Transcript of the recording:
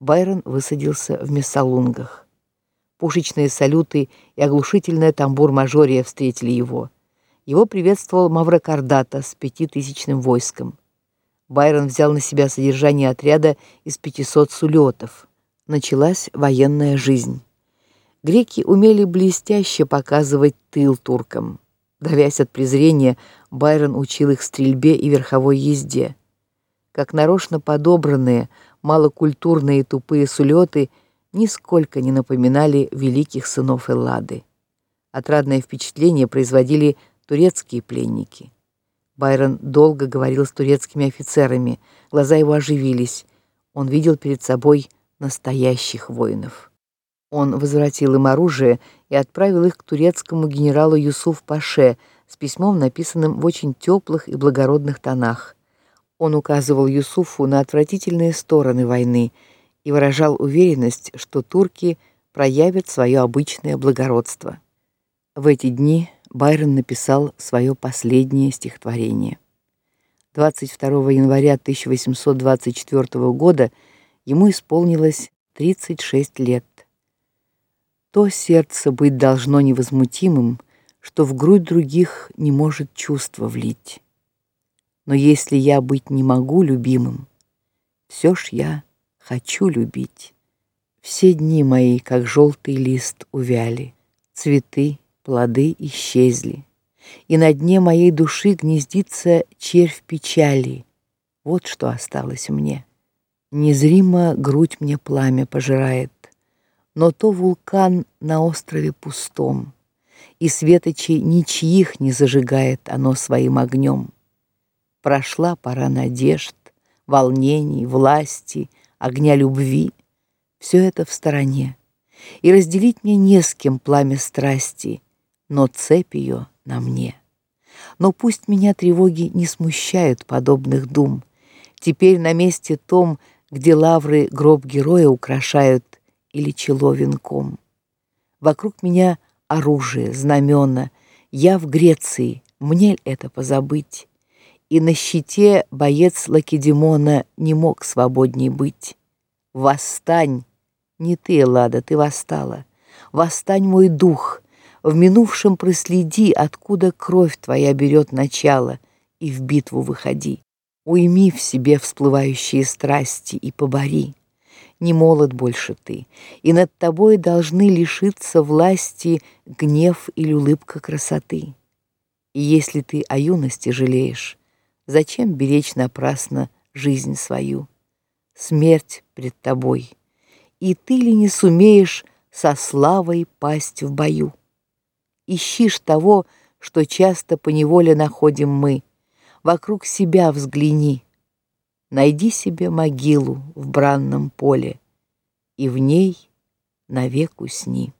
Байрон высадился в Мессалунгах. Пушечные салюты и оглушительная тамбур-мажория встретили его. Его приветствовал Маврокардата с пятитысячным войском. Байрон взял на себя содержание отряда из 500 сулетов. Началась военная жизнь. Греки умели блестяще показывать тыл туркам. Давясь от презрения, Байрон учил их стрельбе и верховой езде. Как нарочно подобранные, малокультурные тупые сулеты нисколько не напоминали великих сынов Эллады. Отрадное впечатление производили турецкие пленники. Байрон долго говорил с турецкими офицерами, глаза его оживились. Он видел перед собой настоящих воинов. Он возвратил им оружие и отправил их к турецкому генералу Юсуф Паше с письмом, написанным в очень теплых и благородных тонах. Он указывал Юсуфу на отвратительные стороны войны и выражал уверенность, что турки проявят свое обычное благородство. В эти дни Байрон написал свое последнее стихотворение. 22 января 1824 года ему исполнилось 36 лет. То сердце быть должно невозмутимым, что в грудь других не может чувства влить. Но если я быть не могу любимым, все ж я хочу любить. Все дни мои, как желтый лист, увяли, цветы плоды исчезли, и на дне моей души гнездится червь печали. Вот что осталось мне. Незримо грудь мне пламя пожирает, но то вулкан на острове пустом, и светочей ничьих не зажигает оно своим огнем. Прошла пора надежд, волнений, власти, огня любви. Все это в стороне, и разделить мне не с кем пламя страсти — но цепь ее на мне. Но пусть меня тревоги не смущают подобных дум. Теперь на месте том, где лавры гроб героя украшают или чело венком. Вокруг меня оружие, знамена. Я в Греции, мне это позабыть? И на щите боец Лакедемона не мог свободней быть. Восстань, не ты, Лада, ты восстала. Восстань мой дух, в минувшем проследи, откуда кровь твоя берет начало, и в битву выходи. Уйми в себе всплывающие страсти и побори. Не молод больше ты, и над тобой должны лишиться власти гнев или улыбка красоты. И если ты о юности жалеешь, зачем беречь напрасно жизнь свою? Смерть пред тобой, и ты ли не сумеешь со славой пасть в бою? ищишь того, что часто по неволе находим мы. Вокруг себя взгляни. Найди себе могилу в бранном поле и в ней навек усни.